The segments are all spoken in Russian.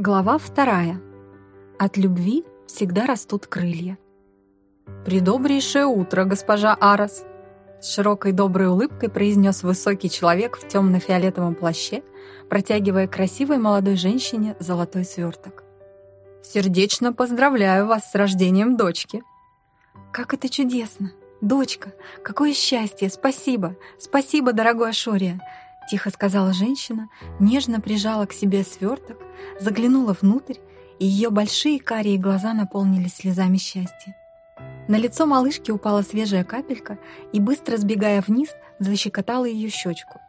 Глава вторая. От любви всегда растут крылья. «Придобрейшее утро, госпожа Арас!» С широкой доброй улыбкой произнес высокий человек в темно-фиолетовом плаще, протягивая красивой молодой женщине золотой сверток. «Сердечно поздравляю вас с рождением дочки!» «Как это чудесно! Дочка! Какое счастье! Спасибо! Спасибо, дорогой Ашория!» Тихо сказала женщина, нежно прижала к себе сверток, заглянула внутрь, и ее большие карие глаза наполнились слезами счастья. На лицо малышки упала свежая капелька и, быстро сбегая вниз, защекотала ее щечку.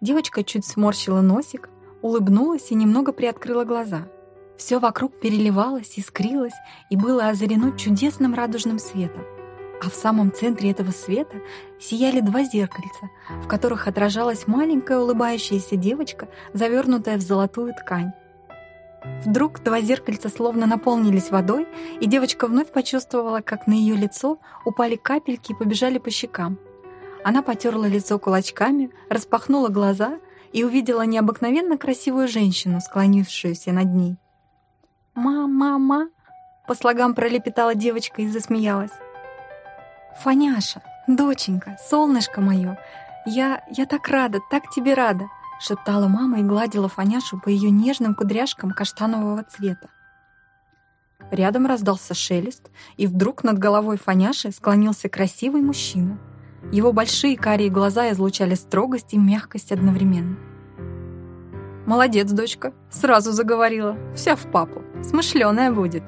Девочка чуть сморщила носик, улыбнулась и немного приоткрыла глаза. Все вокруг переливалось, искрилось и было озарено чудесным радужным светом а в самом центре этого света сияли два зеркальца, в которых отражалась маленькая улыбающаяся девочка, завернутая в золотую ткань. Вдруг два зеркальца словно наполнились водой, и девочка вновь почувствовала, как на ее лицо упали капельки и побежали по щекам. Она потерла лицо кулачками, распахнула глаза и увидела необыкновенно красивую женщину, склонившуюся над ней. «Ма-ма-ма!» — по слогам пролепетала девочка и засмеялась. «Фаняша, доченька, солнышко мое, я, я так рада, так тебе рада!» шептала мама и гладила Фаняшу по ее нежным кудряшкам каштанового цвета. Рядом раздался шелест, и вдруг над головой Фаняши склонился красивый мужчина. Его большие карие глаза излучали строгость и мягкость одновременно. «Молодец, дочка, сразу заговорила, вся в папу, смышленая будет»,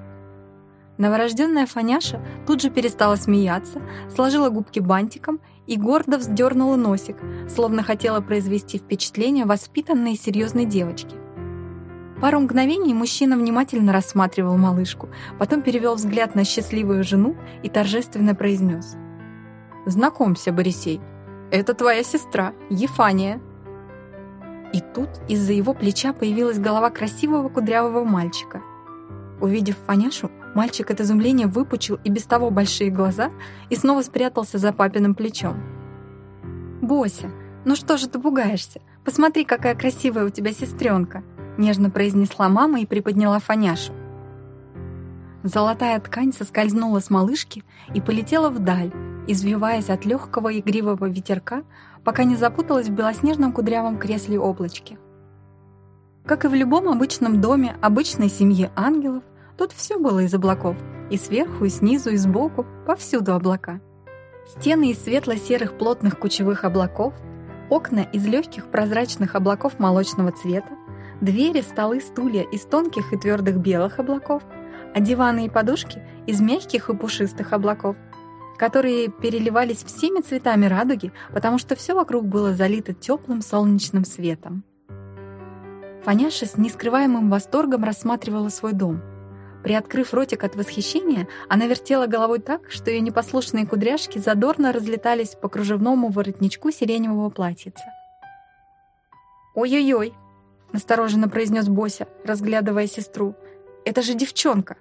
Новорожденная Фаняша тут же перестала смеяться, сложила губки бантиком и гордо вздернула носик, словно хотела произвести впечатление воспитанной и серьезной девочки. Пару мгновений мужчина внимательно рассматривал малышку, потом перевел взгляд на счастливую жену и торжественно произнес. «Знакомься, Борисей, это твоя сестра, Ефания». И тут из-за его плеча появилась голова красивого кудрявого мальчика. Увидев Фаняшу, Мальчик от изумления выпучил и без того большие глаза и снова спрятался за папиным плечом. «Бося, ну что же ты пугаешься? Посмотри, какая красивая у тебя сестренка!» нежно произнесла мама и приподняла Фаняшу. Золотая ткань соскользнула с малышки и полетела вдаль, извиваясь от легкого игривого ветерка, пока не запуталась в белоснежном кудрявом кресле облачке. Как и в любом обычном доме обычной семьи ангелов, Тут все было из облаков. И сверху, и снизу, и сбоку, повсюду облака. Стены из светло-серых плотных кучевых облаков, окна из легких прозрачных облаков молочного цвета, двери, столы, стулья из тонких и твердых белых облаков, а диваны и подушки из мягких и пушистых облаков, которые переливались всеми цветами радуги, потому что все вокруг было залито теплым солнечным светом. Фаняша с нескрываемым восторгом рассматривала свой дом — Приоткрыв ротик от восхищения, она вертела головой так, что ее непослушные кудряшки задорно разлетались по кружевному воротничку сиреневого платьица. «Ой-ой-ой!» — настороженно произнес Бося, разглядывая сестру. «Это же девчонка!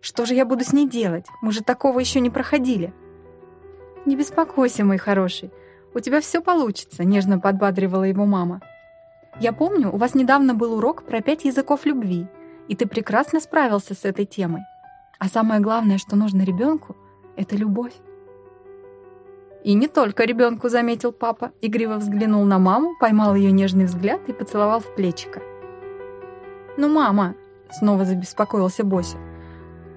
Что же я буду с ней делать? Мы же такого еще не проходили!» «Не беспокойся, мой хороший, у тебя все получится», — нежно подбадривала его мама. «Я помню, у вас недавно был урок про пять языков любви — и ты прекрасно справился с этой темой. А самое главное, что нужно ребенку, это любовь. И не только ребенку, заметил папа, игриво взглянул на маму, поймал ее нежный взгляд и поцеловал в плечико. «Ну, мама!» — снова забеспокоился Бося.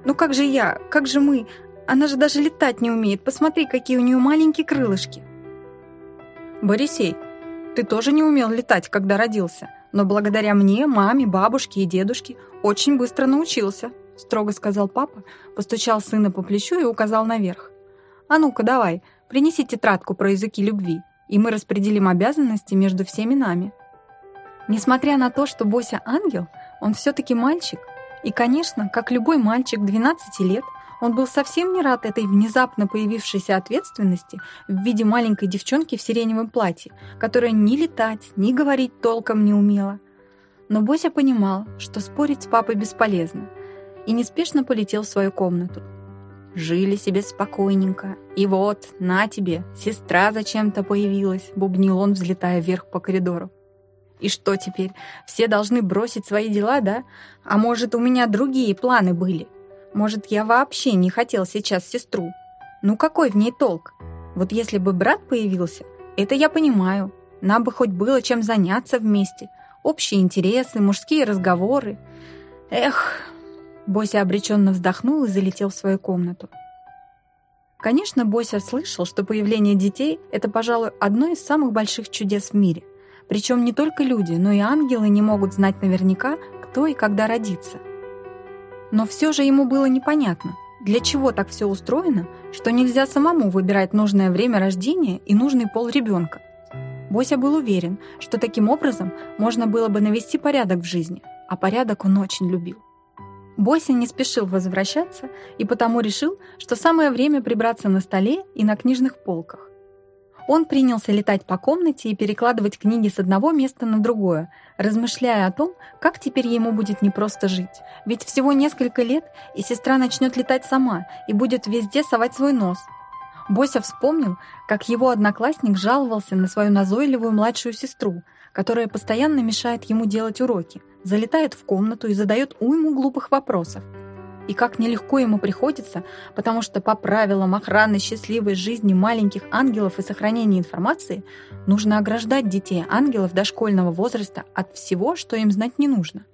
«Ну как же я? Как же мы? Она же даже летать не умеет. Посмотри, какие у нее маленькие крылышки!» «Борисей, ты тоже не умел летать, когда родился но благодаря мне, маме, бабушке и дедушке очень быстро научился», — строго сказал папа, постучал сына по плечу и указал наверх. «А ну-ка, давай, принеси тетрадку про языки любви, и мы распределим обязанности между всеми нами». Несмотря на то, что Бося ангел, он все-таки мальчик, и, конечно, как любой мальчик 12 лет, он был совсем не рад этой внезапно появившейся ответственности в виде маленькой девчонки в сиреневом платье, которая ни летать, ни говорить толком не умела. Но Бося понимал, что спорить с папой бесполезно, и неспешно полетел в свою комнату. Жили себе спокойненько. И вот, на тебе, сестра зачем-то появилась, бубнил он, взлетая вверх по коридору. И что теперь? Все должны бросить свои дела, да? А может, у меня другие планы были? Может, я вообще не хотел сейчас сестру? Ну какой в ней толк? Вот если бы брат появился, это я понимаю. Нам бы хоть было чем заняться вместе. Общие интересы, мужские разговоры. Эх, Бося обреченно вздохнул и залетел в свою комнату. Конечно, Бося слышал, что появление детей — это, пожалуй, одно из самых больших чудес в мире. Причем не только люди, но и ангелы не могут знать наверняка, кто и когда родится. Но все же ему было непонятно, для чего так все устроено, что нельзя самому выбирать нужное время рождения и нужный пол ребенка. Бося был уверен, что таким образом можно было бы навести порядок в жизни, а порядок он очень любил. Бося не спешил возвращаться и потому решил, что самое время прибраться на столе и на книжных полках. Он принялся летать по комнате и перекладывать книги с одного места на другое, размышляя о том, как теперь ему будет непросто жить. Ведь всего несколько лет, и сестра начнет летать сама и будет везде совать свой нос. Бося вспомнил, как его одноклассник жаловался на свою назойливую младшую сестру, которая постоянно мешает ему делать уроки, залетает в комнату и задает уйму глупых вопросов. И как нелегко ему приходится, потому что по правилам охраны счастливой жизни маленьких ангелов и сохранения информации нужно ограждать детей ангелов дошкольного возраста от всего, что им знать не нужно.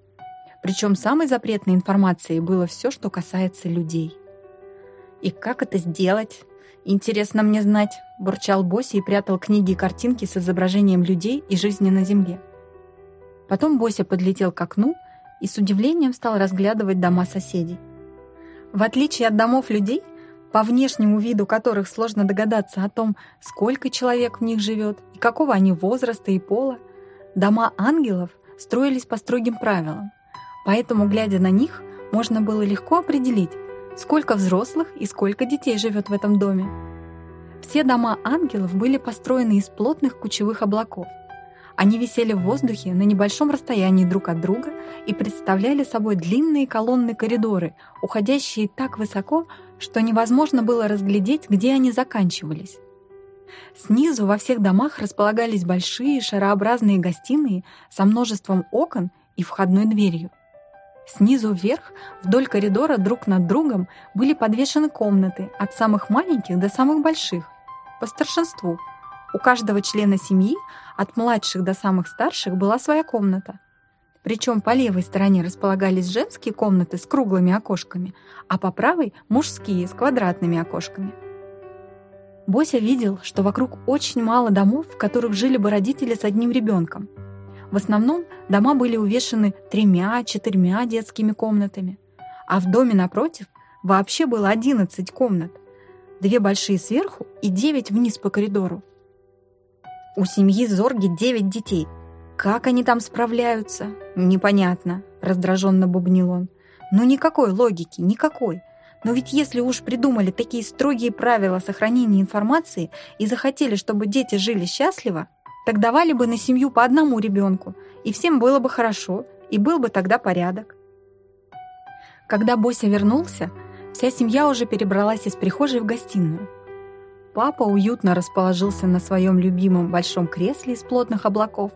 Причем самой запретной информацией было все, что касается людей. И как это сделать? Интересно мне знать, бурчал Боси и прятал книги и картинки с изображением людей и жизни на Земле. Потом Бося подлетел к окну и с удивлением стал разглядывать дома соседей. В отличие от домов людей, по внешнему виду которых сложно догадаться о том, сколько человек в них живет и какого они возраста и пола, дома ангелов строились по строгим правилам. Поэтому, глядя на них, можно было легко определить, сколько взрослых и сколько детей живет в этом доме. Все дома ангелов были построены из плотных кучевых облаков – они висели в воздухе на небольшом расстоянии друг от друга и представляли собой длинные колонны коридоры, уходящие так высоко, что невозможно было разглядеть, где они заканчивались. Снизу во всех домах располагались большие шарообразные гостиные со множеством окон и входной дверью. Снизу вверх, вдоль коридора друг над другом были подвешены комнаты от самых маленьких до самых больших, по старшинству – у каждого члена семьи, от младших до самых старших, была своя комната. Причем по левой стороне располагались женские комнаты с круглыми окошками, а по правой – мужские с квадратными окошками. Бося видел, что вокруг очень мало домов, в которых жили бы родители с одним ребенком. В основном дома были увешаны тремя-четырьмя детскими комнатами, а в доме напротив вообще было 11 комнат, две большие сверху и девять вниз по коридору. У семьи Зорги девять детей. Как они там справляются? Непонятно, раздраженно бубнил он. Ну никакой логики, никакой. Но ведь если уж придумали такие строгие правила сохранения информации и захотели, чтобы дети жили счастливо, так давали бы на семью по одному ребенку, и всем было бы хорошо, и был бы тогда порядок. Когда Бося вернулся, вся семья уже перебралась из прихожей в гостиную. Папа уютно расположился на своем любимом большом кресле из плотных облаков.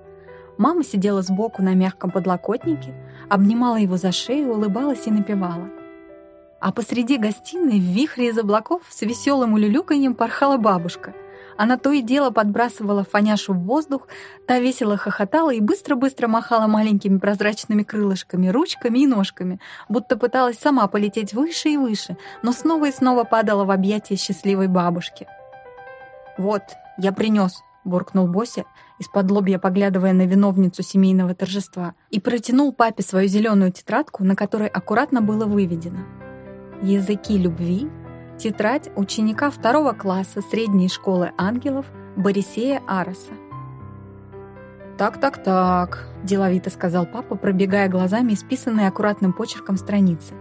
Мама сидела сбоку на мягком подлокотнике, обнимала его за шею, улыбалась и напевала. А посреди гостиной в вихре из облаков с веселым улюлюканьем порхала бабушка. Она то и дело подбрасывала фаняшу в воздух, та весело хохотала и быстро-быстро махала маленькими прозрачными крылышками, ручками и ножками, будто пыталась сама полететь выше и выше, но снова и снова падала в объятия счастливой бабушки. «Вот, я принес», — буркнул Бося, из-под лобья поглядывая на виновницу семейного торжества, и протянул папе свою зеленую тетрадку, на которой аккуратно было выведено. «Языки любви. Тетрадь ученика второго класса средней школы ангелов Борисея Ароса». «Так-так-так», — деловито сказал папа, пробегая глазами исписанные аккуратным почерком страницы.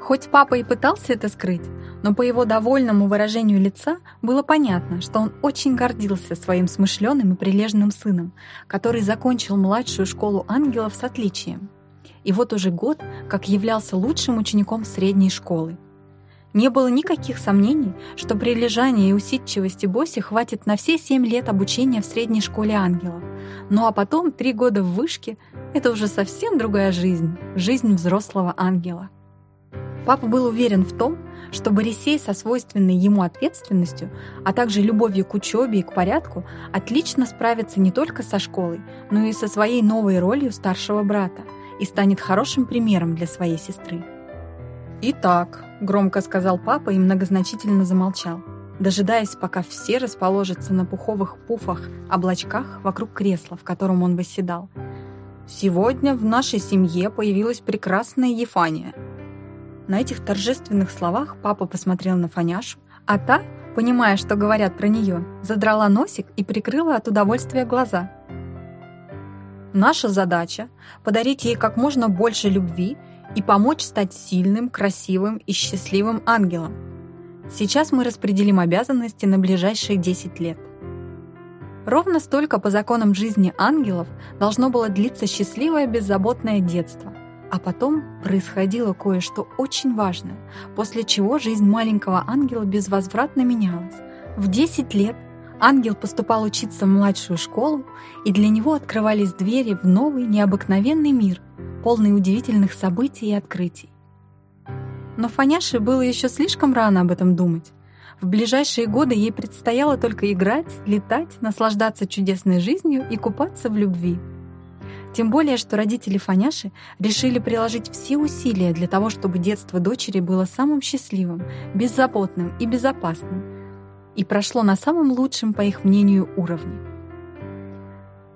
Хоть папа и пытался это скрыть, но по его довольному выражению лица было понятно, что он очень гордился своим смышленым и прилежным сыном, который закончил младшую школу ангелов с отличием. И вот уже год, как являлся лучшим учеником средней школы. Не было никаких сомнений, что прилежания и усидчивости Боси хватит на все семь лет обучения в средней школе ангелов. Ну а потом три года в вышке — это уже совсем другая жизнь, жизнь взрослого ангела. Папа был уверен в том, что Борисей со свойственной ему ответственностью, а также любовью к учебе и к порядку, отлично справится не только со школой, но и со своей новой ролью старшего брата и станет хорошим примером для своей сестры. «Итак», — громко сказал папа и многозначительно замолчал, дожидаясь, пока все расположатся на пуховых пуфах, облачках вокруг кресла, в котором он восседал. «Сегодня в нашей семье появилась прекрасная Ефания». На этих торжественных словах папа посмотрел на Фаняшу, а та, понимая, что говорят про нее, задрала носик и прикрыла от удовольствия глаза. «Наша задача — подарить ей как можно больше любви и помочь стать сильным, красивым и счастливым ангелом. Сейчас мы распределим обязанности на ближайшие 10 лет. Ровно столько по законам жизни ангелов должно было длиться счастливое беззаботное детство. А потом происходило кое-что очень важное, после чего жизнь маленького ангела безвозвратно менялась. В 10 лет ангел поступал учиться в младшую школу, и для него открывались двери в новый необыкновенный мир, полный удивительных событий и открытий. Но Фаняше было еще слишком рано об этом думать. В ближайшие годы ей предстояло только играть, летать, наслаждаться чудесной жизнью и купаться в любви. Тем более, что родители Фаняши решили приложить все усилия для того, чтобы детство дочери было самым счастливым, беззаботным и безопасным, и прошло на самом лучшем, по их мнению, уровне.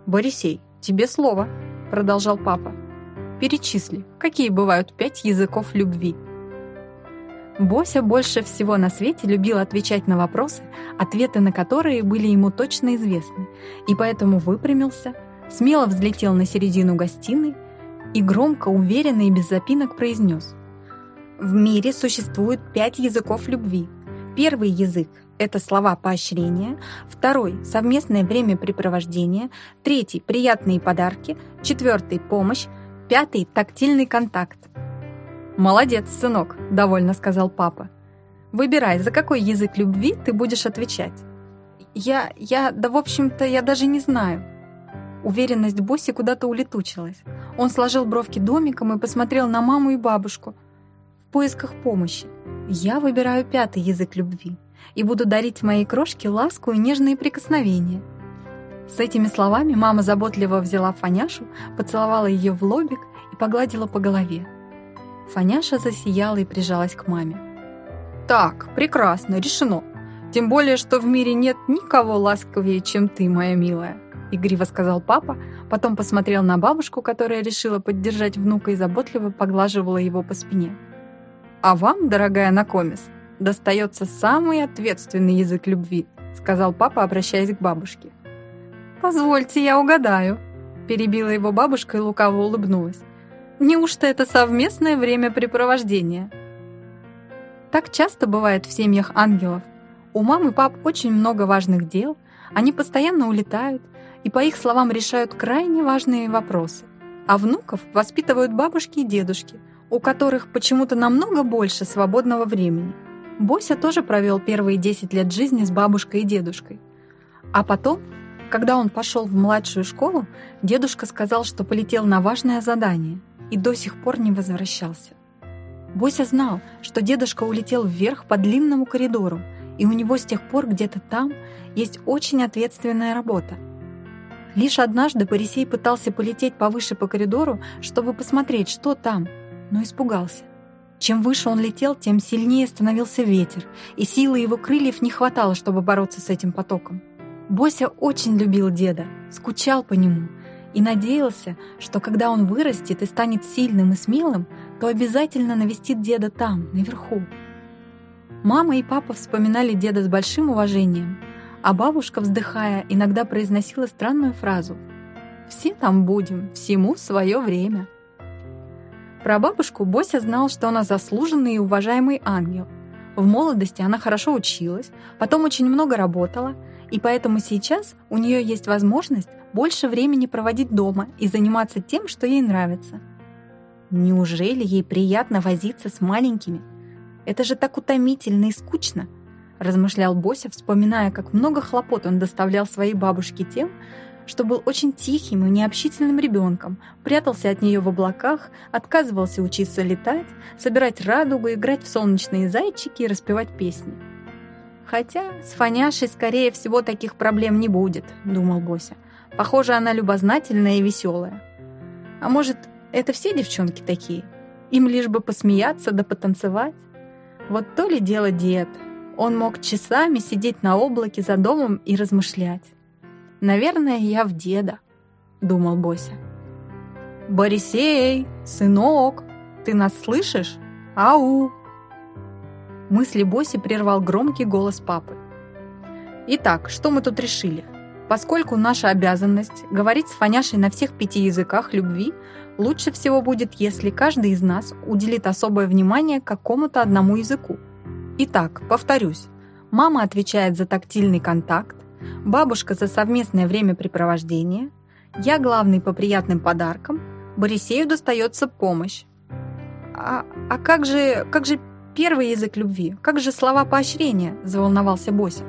«Борисей, тебе слово», — продолжал папа. Перечисли, какие бывают пять языков любви. Бося больше всего на свете любил отвечать на вопросы, ответы на которые были ему точно известны, и поэтому выпрямился, смело взлетел на середину гостиной и громко, уверенно и без запинок произнес. В мире существует пять языков любви. Первый язык — это слова поощрения, второй — совместное времяпрепровождение, третий — приятные подарки, четвертый — помощь, Пятый — тактильный контакт. «Молодец, сынок», — довольно сказал папа. «Выбирай, за какой язык любви ты будешь отвечать». «Я... я... да в общем-то, я даже не знаю». Уверенность Босси куда-то улетучилась. Он сложил бровки домиком и посмотрел на маму и бабушку в поисках помощи. «Я выбираю пятый язык любви и буду дарить моей крошке ласку и нежные прикосновения. С этими словами мама заботливо взяла Фаняшу, поцеловала ее в лобик и погладила по голове. Фаняша засияла и прижалась к маме. «Так, прекрасно, решено. Тем более, что в мире нет никого ласковее, чем ты, моя милая», игриво сказал папа, потом посмотрел на бабушку, которая решила поддержать внука и заботливо поглаживала его по спине. «А вам, дорогая Накомис, достается самый ответственный язык любви», сказал папа, обращаясь к бабушке. «Позвольте, я угадаю», — перебила его бабушка и лукаво улыбнулась. «Неужто это совместное времяпрепровождение?» Так часто бывает в семьях ангелов. У мам и пап очень много важных дел, они постоянно улетают и, по их словам, решают крайне важные вопросы. А внуков воспитывают бабушки и дедушки, у которых почему-то намного больше свободного времени. Бося тоже провел первые 10 лет жизни с бабушкой и дедушкой. А потом когда он пошел в младшую школу, дедушка сказал, что полетел на важное задание и до сих пор не возвращался. Бося знал, что дедушка улетел вверх по длинному коридору, и у него с тех пор где-то там есть очень ответственная работа. Лишь однажды Борисей пытался полететь повыше по коридору, чтобы посмотреть, что там, но испугался. Чем выше он летел, тем сильнее становился ветер, и силы его крыльев не хватало, чтобы бороться с этим потоком. Бося очень любил деда, скучал по нему и надеялся, что когда он вырастет и станет сильным и смелым, то обязательно навестит деда там, наверху. Мама и папа вспоминали деда с большим уважением, а бабушка, вздыхая, иногда произносила странную фразу «Все там будем, всему свое время». Про бабушку Бося знал, что она заслуженный и уважаемый ангел. В молодости она хорошо училась, потом очень много работала — и поэтому сейчас у нее есть возможность больше времени проводить дома и заниматься тем, что ей нравится. Неужели ей приятно возиться с маленькими? Это же так утомительно и скучно, размышлял Бося, вспоминая, как много хлопот он доставлял своей бабушке тем, что был очень тихим и необщительным ребенком, прятался от нее в облаках, отказывался учиться летать, собирать радугу, играть в солнечные зайчики и распевать песни. «Хотя с Фаняшей, скорее всего, таких проблем не будет», — думал Бося. «Похоже, она любознательная и веселая. А может, это все девчонки такие? Им лишь бы посмеяться да потанцевать? Вот то ли дело дед. Он мог часами сидеть на облаке за домом и размышлять. Наверное, я в деда, думал Бося. Борисей, сынок, ты нас слышишь? Ау! Мысли Боси прервал громкий голос папы. Итак, что мы тут решили? Поскольку наша обязанность говорить с Фаняшей на всех пяти языках любви, лучше всего будет, если каждый из нас уделит особое внимание какому-то одному языку. Итак, повторюсь, мама отвечает за тактильный контакт, бабушка за совместное времяпрепровождение, я главный по приятным подаркам, Борисею достается помощь. «А, а как, же, как же первый язык любви? Как же слова поощрения?» – заволновался Бося.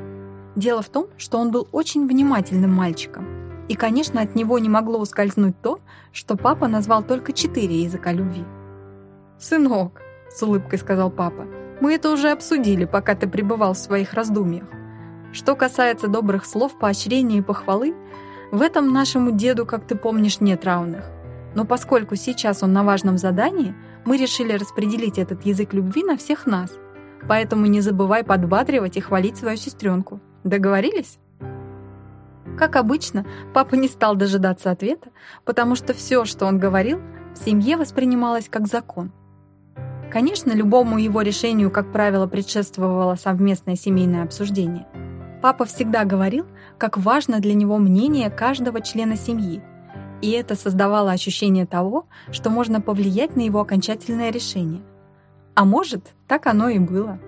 Дело в том, что он был очень внимательным мальчиком. И, конечно, от него не могло ускользнуть то, что папа назвал только четыре языка любви. «Сынок», – с улыбкой сказал папа, – «мы это уже обсудили, пока ты пребывал в своих раздумьях. Что касается добрых слов, поощрения и похвалы, в этом нашему деду, как ты помнишь, нет равных. Но поскольку сейчас он на важном задании, мы решили распределить этот язык любви на всех нас. Поэтому не забывай подбадривать и хвалить свою сестренку. Договорились? Как обычно, папа не стал дожидаться ответа, потому что все, что он говорил, в семье воспринималось как закон. Конечно, любому его решению, как правило, предшествовало совместное семейное обсуждение – Папа всегда говорил, как важно для него мнение каждого члена семьи, и это создавало ощущение того, что можно повлиять на его окончательное решение. А может, так оно и было.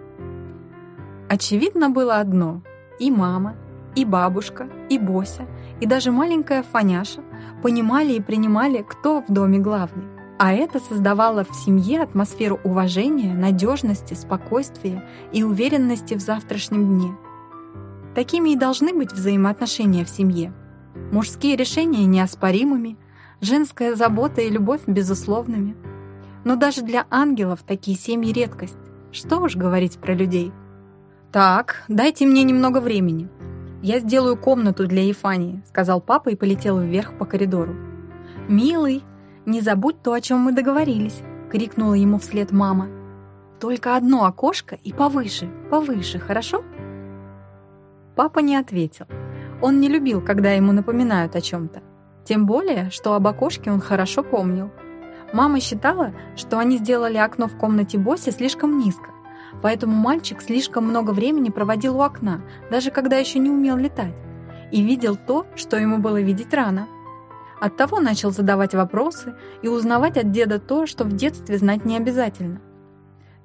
Очевидно было одно — и мама, и бабушка, и Бося, и даже маленькая Фаняша понимали и принимали, кто в доме главный. А это создавало в семье атмосферу уважения, надежности, спокойствия и уверенности в завтрашнем дне — Такими и должны быть взаимоотношения в семье. Мужские решения неоспоримыми, женская забота и любовь безусловными. Но даже для ангелов такие семьи редкость. Что уж говорить про людей. «Так, дайте мне немного времени. Я сделаю комнату для Ефании», сказал папа и полетел вверх по коридору. «Милый, не забудь то, о чем мы договорились», крикнула ему вслед мама. «Только одно окошко и повыше, повыше, хорошо?» Папа не ответил. Он не любил, когда ему напоминают о чем-то. Тем более, что об окошке он хорошо помнил. Мама считала, что они сделали окно в комнате Боси слишком низко, поэтому мальчик слишком много времени проводил у окна, даже когда еще не умел летать, и видел то, что ему было видеть рано. Оттого начал задавать вопросы и узнавать от деда то, что в детстве знать не обязательно.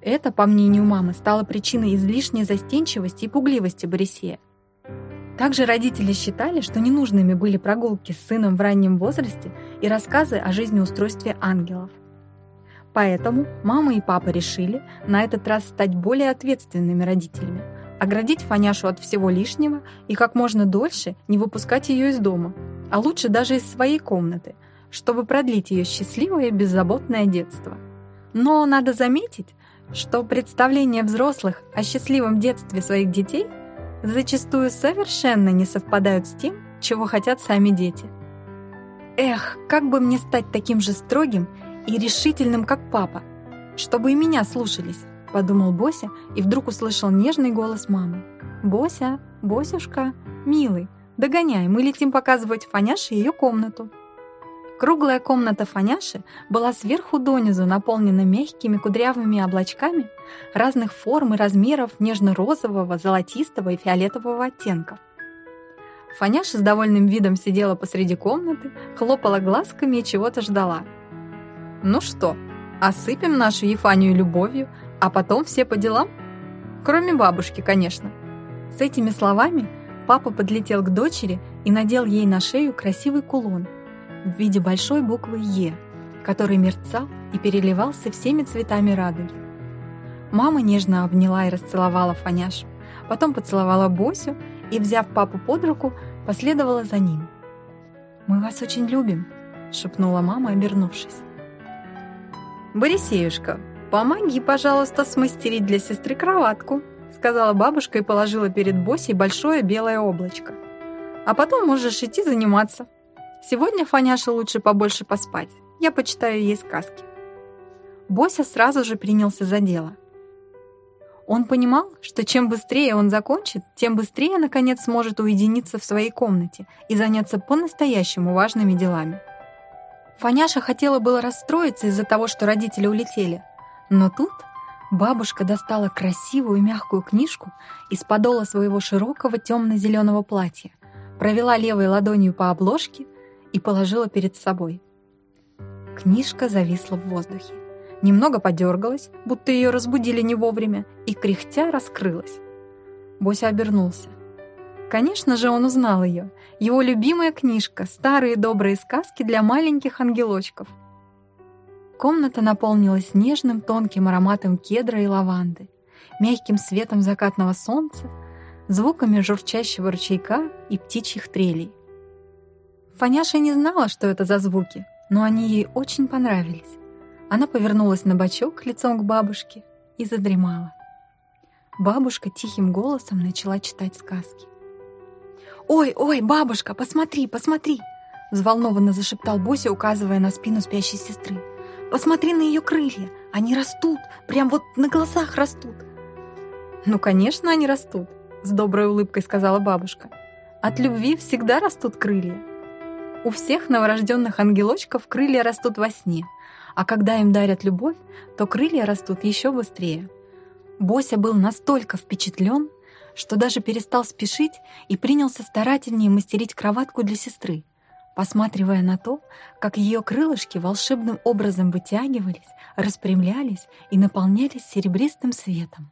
Это, по мнению мамы, стало причиной излишней застенчивости и пугливости Борисея. Также родители считали, что ненужными были прогулки с сыном в раннем возрасте и рассказы о жизнеустройстве ангелов. Поэтому мама и папа решили на этот раз стать более ответственными родителями, оградить Фаняшу от всего лишнего и как можно дольше не выпускать ее из дома, а лучше даже из своей комнаты, чтобы продлить ее счастливое беззаботное детство. Но надо заметить, что представление взрослых о счастливом детстве своих детей – зачастую совершенно не совпадают с тем, чего хотят сами дети. Эх, как бы мне стать таким же строгим и решительным, как папа, чтобы и меня слушались, подумал Бося и вдруг услышал нежный голос мамы. «Бося, Босюшка, милый, догоняй, мы летим показывать Фаняше ее комнату». Круглая комната Фаняши была сверху донизу наполнена мягкими кудрявыми облачками разных форм и размеров нежно-розового, золотистого и фиолетового оттенков. Фаняша с довольным видом сидела посреди комнаты, хлопала глазками и чего-то ждала. «Ну что, осыпем нашу Ефанию любовью, а потом все по делам? Кроме бабушки, конечно». С этими словами папа подлетел к дочери и надел ей на шею красивый кулон – в виде большой буквы «Е», который мерцал и переливался всеми цветами радуги. Мама нежно обняла и расцеловала Фаняшу, потом поцеловала Босю и, взяв папу под руку, последовала за ним. «Мы вас очень любим», — шепнула мама, обернувшись. «Борисеюшка, помоги, пожалуйста, смастерить для сестры кроватку», сказала бабушка и положила перед Босей большое белое облачко. «А потом можешь идти заниматься. Сегодня Фаняше лучше побольше поспать. Я почитаю ей сказки». Бося сразу же принялся за дело. Он понимал, что чем быстрее он закончит, тем быстрее, наконец, сможет уединиться в своей комнате и заняться по-настоящему важными делами. Фаняша хотела было расстроиться из-за того, что родители улетели, но тут бабушка достала красивую мягкую книжку из подола своего широкого темно-зеленого платья, провела левой ладонью по обложке и положила перед собой. Книжка зависла в воздухе немного подергалась, будто ее разбудили не вовремя, и кряхтя раскрылась. Бося обернулся. Конечно же, он узнал ее. Его любимая книжка «Старые добрые сказки для маленьких ангелочков». Комната наполнилась нежным тонким ароматом кедра и лаванды, мягким светом закатного солнца, звуками журчащего ручейка и птичьих трелей. Фаняша не знала, что это за звуки, но они ей очень понравились. Она повернулась на бочок лицом к бабушке и задремала. Бабушка тихим голосом начала читать сказки. «Ой, ой, бабушка, посмотри, посмотри!» Взволнованно зашептал Бося, указывая на спину спящей сестры. «Посмотри на ее крылья! Они растут! Прям вот на глазах растут!» «Ну, конечно, они растут!» С доброй улыбкой сказала бабушка. «От любви всегда растут крылья!» У всех новорожденных ангелочков крылья растут во сне — а когда им дарят любовь, то крылья растут еще быстрее. Бося был настолько впечатлен, что даже перестал спешить и принялся старательнее мастерить кроватку для сестры, посматривая на то, как ее крылышки волшебным образом вытягивались, распрямлялись и наполнялись серебристым светом.